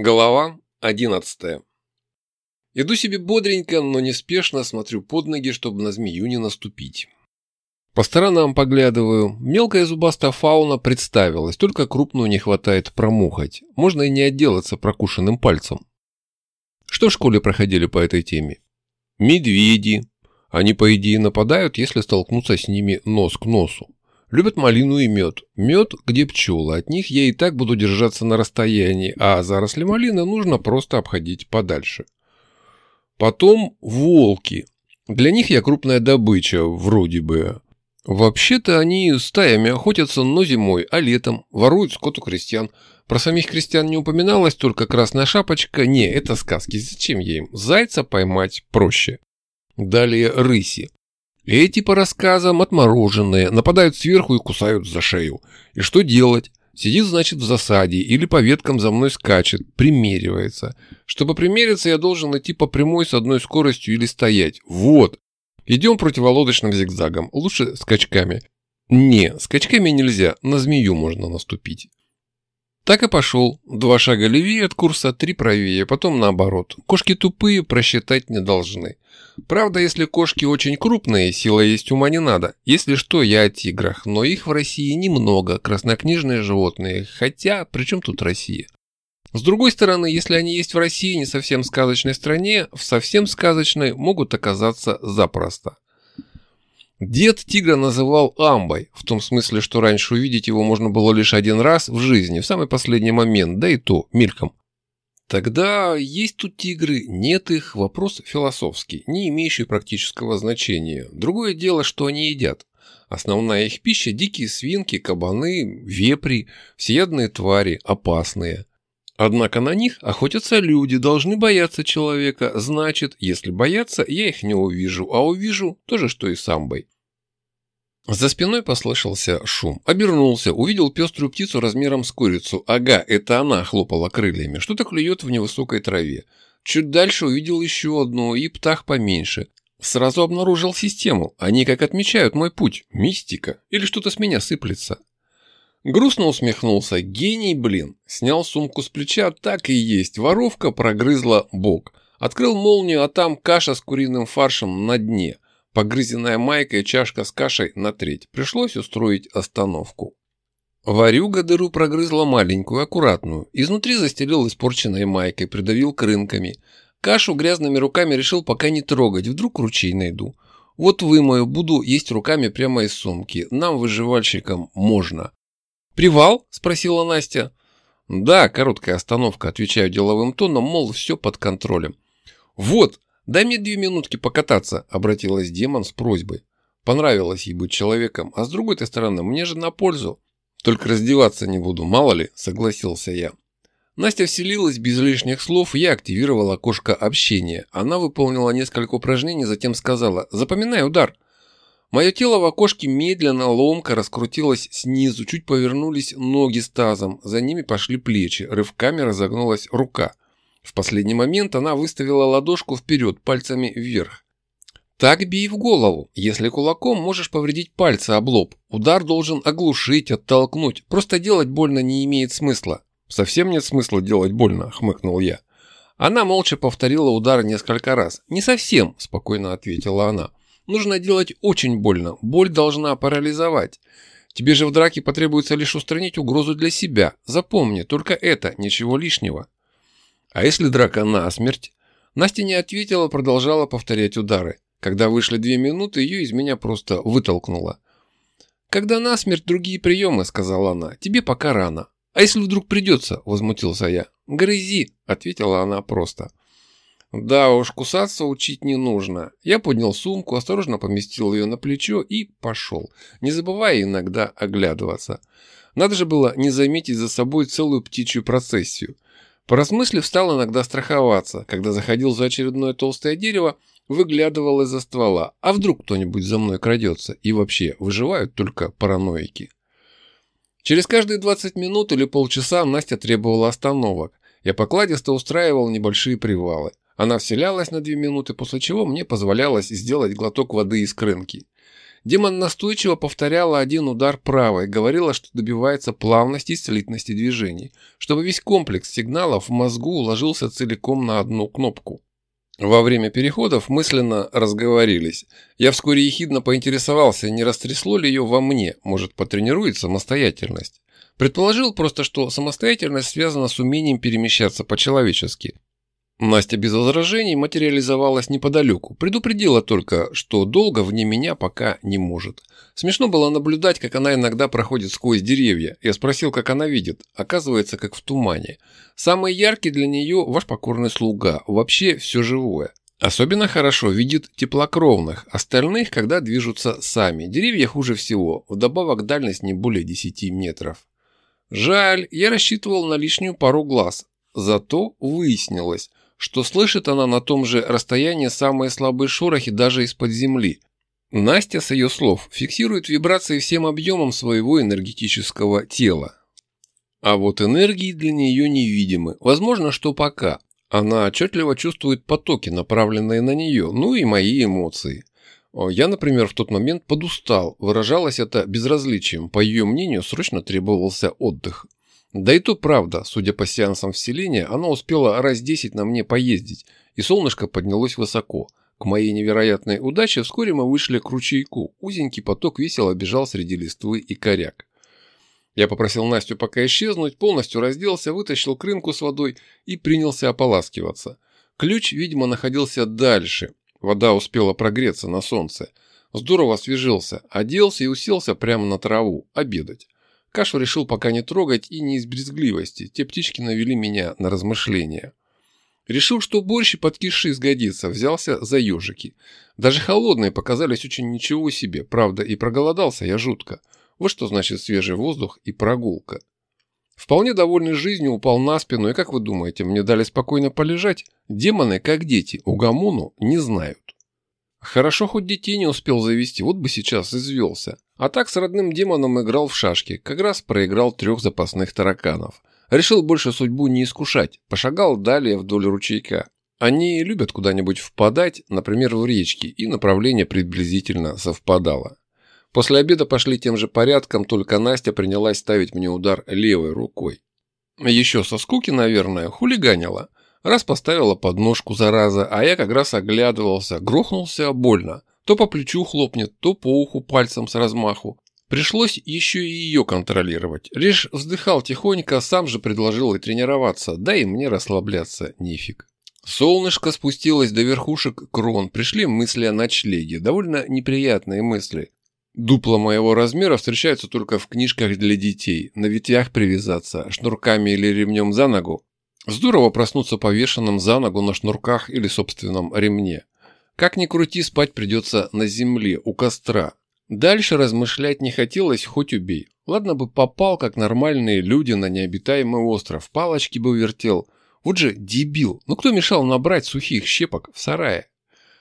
Глава 11 Иду себе бодренько, но неспешно смотрю под ноги, чтобы на змею не наступить. По сторонам поглядываю. Мелкая зубастая фауна представилась, только крупную не хватает промухать. Можно и не отделаться прокушенным пальцем. Что в школе проходили по этой теме? Медведи. Они, по идее, нападают, если столкнуться с ними нос к носу. Любят малину и мед. Мед, где пчелы. От них я и так буду держаться на расстоянии, а заросли малины нужно просто обходить подальше. Потом волки. Для них я крупная добыча, вроде бы. Вообще-то они стаями охотятся, но зимой, а летом воруют скот у крестьян. Про самих крестьян не упоминалось, только красная шапочка. Не, это сказки. Зачем я им? Зайца поймать проще. Далее рыси. Эти, по рассказам, отмороженные, нападают сверху и кусают за шею. И что делать? Сидит, значит, в засаде или по веткам за мной скачет, примеривается. Чтобы примериться, я должен идти по прямой с одной скоростью или стоять. Вот. Идем противолодочным зигзагом, лучше скачками. Не, скачками нельзя, на змею можно наступить. Так и пошел. Два шага левее от курса, три правее, потом наоборот. Кошки тупые, просчитать не должны. Правда, если кошки очень крупные, сила есть ума не надо. Если что, я о тиграх, но их в России немного, краснокнижные животные. Хотя, при чем тут Россия? С другой стороны, если они есть в России, не совсем сказочной стране, в совсем сказочной могут оказаться запросто. Дед тигра называл амбой, в том смысле, что раньше увидеть его можно было лишь один раз в жизни, в самый последний момент, да и то мельком. Тогда есть тут тигры, нет их, вопрос философский, не имеющий практического значения. Другое дело, что они едят. Основная их пища – дикие свинки, кабаны, вепри, всеядные твари, опасные. Однако на них охотятся люди, должны бояться человека. Значит, если боятся, я их не увижу, а увижу то же, что и самбой. За спиной послышался шум. Обернулся, увидел пеструю птицу размером с курицу. Ага, это она хлопала крыльями. Что-то клюет в невысокой траве. Чуть дальше увидел еще одну и птах поменьше. Сразу обнаружил систему. Они как отмечают мой путь. Мистика. Или что-то с меня сыплется. Грустно усмехнулся. Гений, блин. Снял сумку с плеча. Так и есть. Воровка прогрызла бок. Открыл молнию, а там каша с куриным фаршем на дне. Погрызенная майка и чашка с кашей на треть. Пришлось устроить остановку. Варюга дыру прогрызла маленькую, аккуратную. Изнутри застелил испорченной майкой, придавил крынками. Кашу грязными руками решил пока не трогать, вдруг ручей найду. Вот вымою, буду есть руками прямо из сумки. Нам, выживальщикам, можно. «Привал?» – спросила Настя. «Да, короткая остановка», – отвечаю деловым тоном, мол, все под контролем. «Вот, «Дай мне две минутки покататься», – обратилась демон с просьбой. Понравилось ей быть человеком, а с другой стороны, мне же на пользу. Только раздеваться не буду, мало ли, согласился я. Настя вселилась без лишних слов, я активировал окошко общения. Она выполнила несколько упражнений, затем сказала «Запоминай удар». Мое тело в окошке медленно, ломко раскрутилось снизу, чуть повернулись ноги с тазом, за ними пошли плечи, рывками разогнулась рука – в последний момент она выставила ладошку вперед, пальцами вверх. Так бей в голову. Если кулаком, можешь повредить пальцы об лоб. Удар должен оглушить, оттолкнуть. Просто делать больно не имеет смысла. Совсем нет смысла делать больно, хмыкнул я. Она молча повторила удар несколько раз. «Не совсем», – спокойно ответила она. «Нужно делать очень больно. Боль должна парализовать. Тебе же в драке потребуется лишь устранить угрозу для себя. Запомни, только это, ничего лишнего». А если драка насмерть? Настя не ответила, продолжала повторять удары. Когда вышли две минуты, ее из меня просто вытолкнуло. «Когда насмерть, другие приемы», — сказала она. «Тебе пока рано». «А если вдруг придется?» — возмутился я. «Грызи», — ответила она просто. Да уж, кусаться учить не нужно. Я поднял сумку, осторожно поместил ее на плечо и пошел, не забывая иногда оглядываться. Надо же было не заметить за собой целую птичью процессию — Поразмыслив, стал иногда страховаться. Когда заходил за очередное толстое дерево, выглядывал из-за ствола. А вдруг кто-нибудь за мной крадется? И вообще, выживают только параноики. Через каждые 20 минут или полчаса Настя требовала остановок. Я покладисто устраивал небольшие привалы. Она вселялась на две минуты, после чего мне позволялось сделать глоток воды из крынки. Демон настойчиво повторяла один удар правой, говорила, что добивается плавности и слитности движений, чтобы весь комплекс сигналов в мозгу уложился целиком на одну кнопку. Во время переходов мысленно разговорились. Я вскоре ехидно поинтересовался, не растрясло ли ее во мне, может, потренирует самостоятельность. Предположил просто, что самостоятельность связана с умением перемещаться по-человечески. Настя без возражений материализовалась неподалеку, предупредила только, что долго вне меня пока не может. Смешно было наблюдать, как она иногда проходит сквозь деревья. Я спросил, как она видит. Оказывается, как в тумане. Самый яркий для нее ваш покорный слуга, вообще все живое. Особенно хорошо видит теплокровных, остальных, когда движутся сами. Деревья хуже всего, вдобавок дальность не более 10 метров. Жаль, я рассчитывал на лишнюю пару глаз. Зато выяснилось, что слышит она на том же расстоянии самые слабые шорохи даже из-под земли. Настя, с ее слов, фиксирует вибрации всем объемом своего энергетического тела. А вот энергии для нее невидимы. Возможно, что пока. Она отчетливо чувствует потоки, направленные на нее, ну и мои эмоции. Я, например, в тот момент подустал. Выражалось это безразличием. По ее мнению, срочно требовался отдых. Да и то правда, судя по сеансам вселения, она успела раз десять на мне поездить, и солнышко поднялось высоко. К моей невероятной удаче вскоре мы вышли к ручейку. Узенький поток весело бежал среди листвы и коряк. Я попросил Настю пока исчезнуть, полностью разделся, вытащил крынку с водой и принялся ополаскиваться. Ключ, видимо, находился дальше. Вода успела прогреться на солнце. Здорово освежился, оделся и уселся прямо на траву, обедать. Кашу решил пока не трогать и не из брезгливости, те птички навели меня на размышления. Решил, что борщ и подкисший сгодится, взялся за ежики. Даже холодные показались очень ничего себе, правда, и проголодался я жутко. Вот что значит свежий воздух и прогулка. Вполне довольный жизнью упал на спину, и как вы думаете, мне дали спокойно полежать? Демоны, как дети, угомону не знают. Хорошо, хоть детей не успел завести, вот бы сейчас извелся. А так с родным демоном играл в шашки, как раз проиграл трех запасных тараканов. Решил больше судьбу не искушать, пошагал далее вдоль ручейка. Они любят куда-нибудь впадать, например, в речки, и направление приблизительно совпадало. После обеда пошли тем же порядком, только Настя принялась ставить мне удар левой рукой. Еще со скуки, наверное, хулиганила. Раз поставила подножку, зараза, а я как раз оглядывался, грохнулся больно. То по плечу хлопнет, то по уху пальцем с размаху. Пришлось еще и ее контролировать. Лишь вздыхал тихонько, сам же предложил и тренироваться, да и мне расслабляться нефиг. Солнышко спустилось до верхушек крон, пришли мысли о ночлеге, довольно неприятные мысли. Дупла моего размера встречаются только в книжках для детей, на ветвях привязаться, шнурками или ремнем за ногу. Здорово проснуться повешенным за ногу на шнурках или собственном ремне. Как ни крути, спать придется на земле, у костра. Дальше размышлять не хотелось, хоть убей. Ладно бы попал, как нормальные люди, на необитаемый остров, палочки бы вертел. Вот же дебил, ну кто мешал набрать сухих щепок в сарае?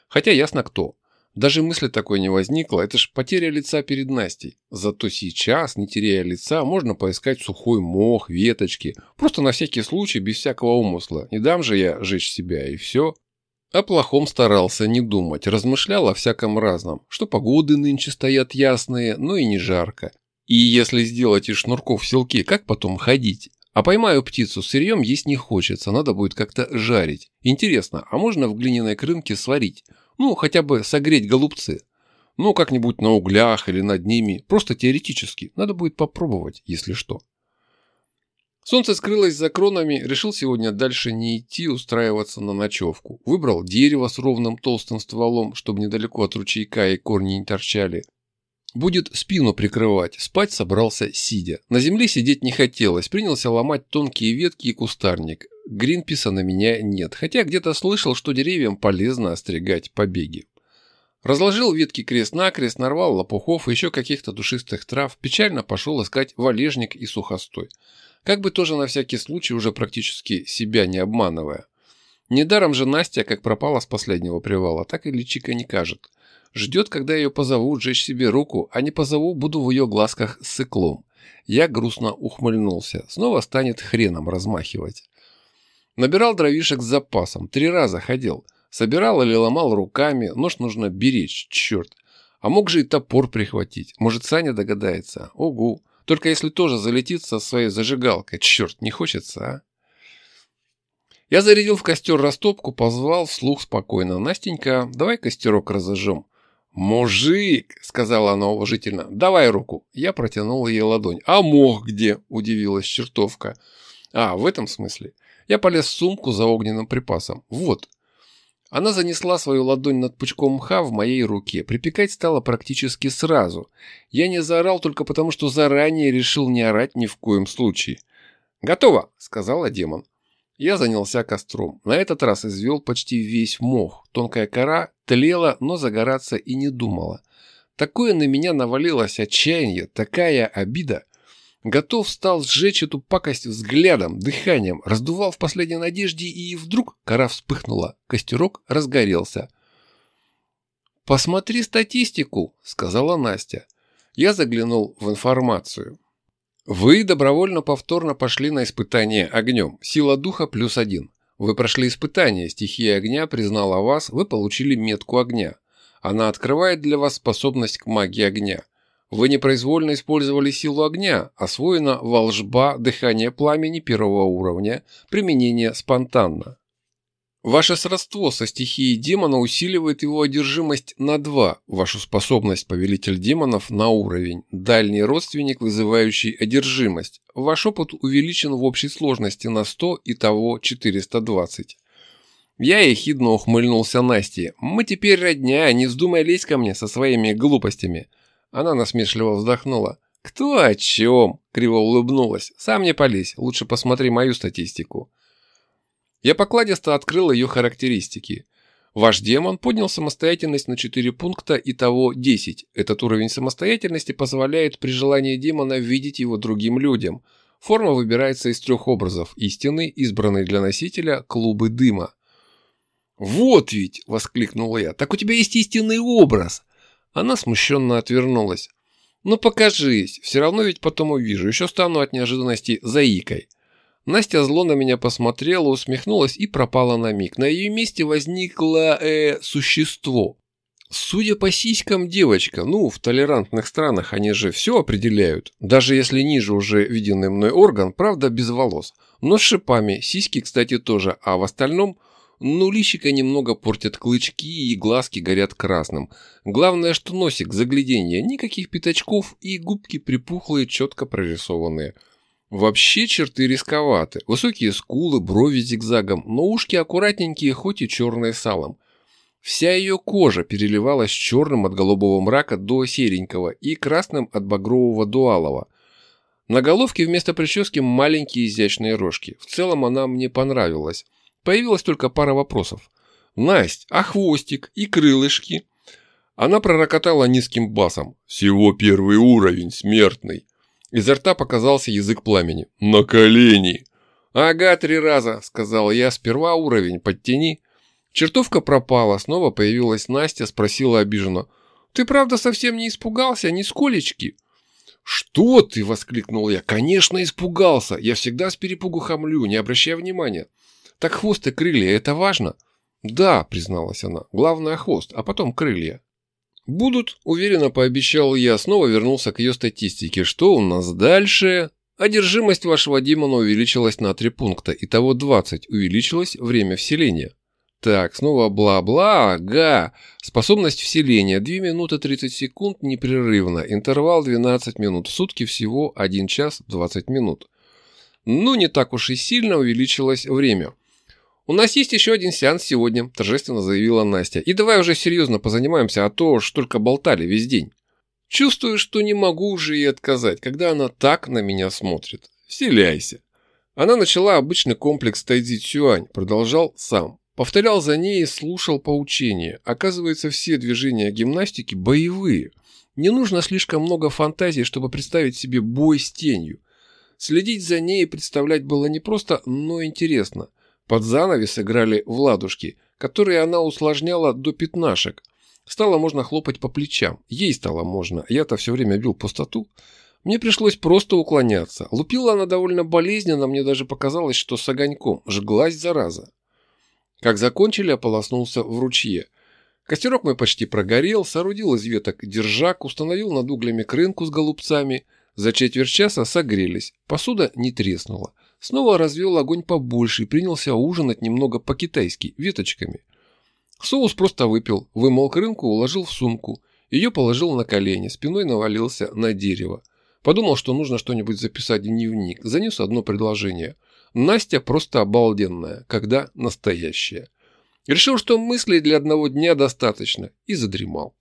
Хотя ясно кто. Даже мысли такой не возникло, это ж потеря лица перед Настей. Зато сейчас, не теряя лица, можно поискать сухой мох, веточки. Просто на всякий случай, без всякого умысла. Не дам же я жечь себя, и все. О плохом старался не думать, размышлял о всяком разном, что погоды нынче стоят ясные, но и не жарко. И если сделать из шнурков селки, как потом ходить? А поймаю птицу, сырьем есть не хочется, надо будет как-то жарить. Интересно, а можно в глиняной крынке сварить? Ну, хотя бы согреть голубцы. Ну, как-нибудь на углях или над ними, просто теоретически. Надо будет попробовать, если что. Солнце скрылось за кронами, решил сегодня дальше не идти устраиваться на ночевку. Выбрал дерево с ровным толстым стволом, чтобы недалеко от ручейка и корни не торчали. Будет спину прикрывать, спать собрался сидя. На земле сидеть не хотелось, принялся ломать тонкие ветки и кустарник. Гринписа на меня нет, хотя где-то слышал, что деревьям полезно остригать побеги. Разложил ветки крест-накрест, нарвал лопухов и еще каких-то душистых трав, печально пошел искать валежник и сухостой. Как бы тоже на всякий случай, уже практически себя не обманывая. Недаром же Настя, как пропала с последнего привала, так и личика не кажет. Ждет, когда ее позовут жечь себе руку, а не позову, буду в ее глазках с циклом. Я грустно ухмыльнулся. Снова станет хреном размахивать. Набирал дровишек с запасом. Три раза ходил. Собирал или ломал руками. Нож нужно беречь, черт. А мог же и топор прихватить. Может, Саня догадается. Угу. Только если тоже залетит со своей зажигалкой. Черт, не хочется, а? Я зарядил в костер растопку, позвал вслух спокойно. «Настенька, давай костерок разожжем». «Мужик!» — сказала она уважительно. «Давай руку». Я протянул ей ладонь. «А мох где?» — удивилась чертовка. «А, в этом смысле?» Я полез в сумку за огненным припасом. «Вот». Она занесла свою ладонь над пучком мха в моей руке. Припекать стало практически сразу. Я не заорал только потому, что заранее решил не орать ни в коем случае. «Готово!» — сказала демон. Я занялся костром. На этот раз извел почти весь мох. Тонкая кора тлела, но загораться и не думала. Такое на меня навалилось отчаяние, такая обида. Готов стал сжечь эту пакость взглядом, дыханием, раздувал в последней надежде, и вдруг кора вспыхнула, костерок разгорелся. «Посмотри статистику», — сказала Настя. Я заглянул в информацию. Вы добровольно повторно пошли на испытание огнем. Сила духа плюс один. Вы прошли испытание, стихия огня признала вас, вы получили метку огня. Она открывает для вас способность к магии огня. Вы непроизвольно использовали силу огня, освоена волжба дыхание пламени первого уровня, применение спонтанно. Ваше сродство со стихией демона усиливает его одержимость на 2, вашу способность повелитель демонов на уровень, дальний родственник, вызывающий одержимость. Ваш опыт увеличен в общей сложности на 100, и того 420. Я ехидно ухмыльнулся Насте. «Мы теперь родня, не вздумай лезть ко мне со своими глупостями». Она насмешливо вздохнула. «Кто о чем?» – криво улыбнулась. «Сам не полезь, лучше посмотри мою статистику». Я покладисто открыл ее характеристики. Ваш демон поднял самостоятельность на 4 пункта, и того 10. Этот уровень самостоятельности позволяет при желании демона видеть его другим людям. Форма выбирается из трех образов – истины, избранной для носителя, клубы дыма. «Вот ведь!» – воскликнул я. «Так у тебя есть истинный образ!» Она смущенно отвернулась. «Ну покажись, все равно ведь потом увижу, еще стану от неожиданности заикой». Настя зло на меня посмотрела, усмехнулась и пропала на миг. На ее месте возникло, э, существо. Судя по сиськам, девочка, ну, в толерантных странах они же все определяют. Даже если ниже уже виденный мной орган, правда, без волос. Но с шипами, сиськи, кстати, тоже, а в остальном, ну, личико немного портят клычки и глазки горят красным. Главное, что носик загляденье, никаких пятачков и губки припухлые, четко прорисованные. Вообще черты рисковаты. Высокие скулы, брови зигзагом, но ушки аккуратненькие, хоть и черные салом. Вся ее кожа переливалась черным от голубого мрака до серенького и красным от багрового до алого. На головке вместо прически маленькие изящные рожки. В целом она мне понравилась. Появилась только пара вопросов. «Насть, а хвостик и крылышки?» Она пророкотала низким басом. «Всего первый уровень, смертный». Изо рта показался язык пламени. «На колени!» «Ага, три раза», — сказал я. «Сперва уровень подтяни». Чертовка пропала, снова появилась Настя, спросила обиженно. «Ты правда совсем не испугался, нисколечки?» «Что ты?» — воскликнул я. «Конечно испугался. Я всегда с перепугу хамлю, не обращая внимания». «Так хвост и крылья — это важно?» «Да», — призналась она. «Главное хвост, а потом крылья». «Будут», – уверенно пообещал я, снова вернулся к ее статистике. «Что у нас дальше?» Одержимость вашего демона увеличилась на 3 пункта, итого 20. Увеличилось время вселения. Так, снова бла-бла, ага. Способность вселения 2 минуты 30 секунд непрерывно. Интервал 12 минут. В сутки всего 1 час 20 минут. Ну, не так уж и сильно увеличилось время. «У нас есть еще один сеанс сегодня», – торжественно заявила Настя. «И давай уже серьезно позанимаемся, а то ж только болтали весь день». Чувствую, что не могу уже ей отказать, когда она так на меня смотрит. Вселяйся. Она начала обычный комплекс Тайзи Цюань, продолжал сам. Повторял за ней и слушал поучения. Оказывается, все движения гимнастики боевые. Не нужно слишком много фантазии, чтобы представить себе бой с тенью. Следить за ней и представлять было не просто, но интересно. Под занавес играли в ладушки, которые она усложняла до пятнашек. Стало можно хлопать по плечам. Ей стало можно. Я-то все время бил пустоту. Мне пришлось просто уклоняться. Лупила она довольно болезненно, мне даже показалось, что с огоньком. Жглась зараза. Как закончили, ополоснулся в ручье. Костерок мой почти прогорел, соорудил из веток держак, установил над углями крынку с голубцами. За четверть часа согрелись, посуда не треснула. Снова развел огонь побольше и принялся ужинать немного по-китайски, веточками. Соус просто выпил, вымыл крынку, уложил в сумку. Ее положил на колени, спиной навалился на дерево. Подумал, что нужно что-нибудь записать в дневник. Занес одно предложение. Настя просто обалденная, когда настоящая. Решил, что мыслей для одного дня достаточно, и задремал.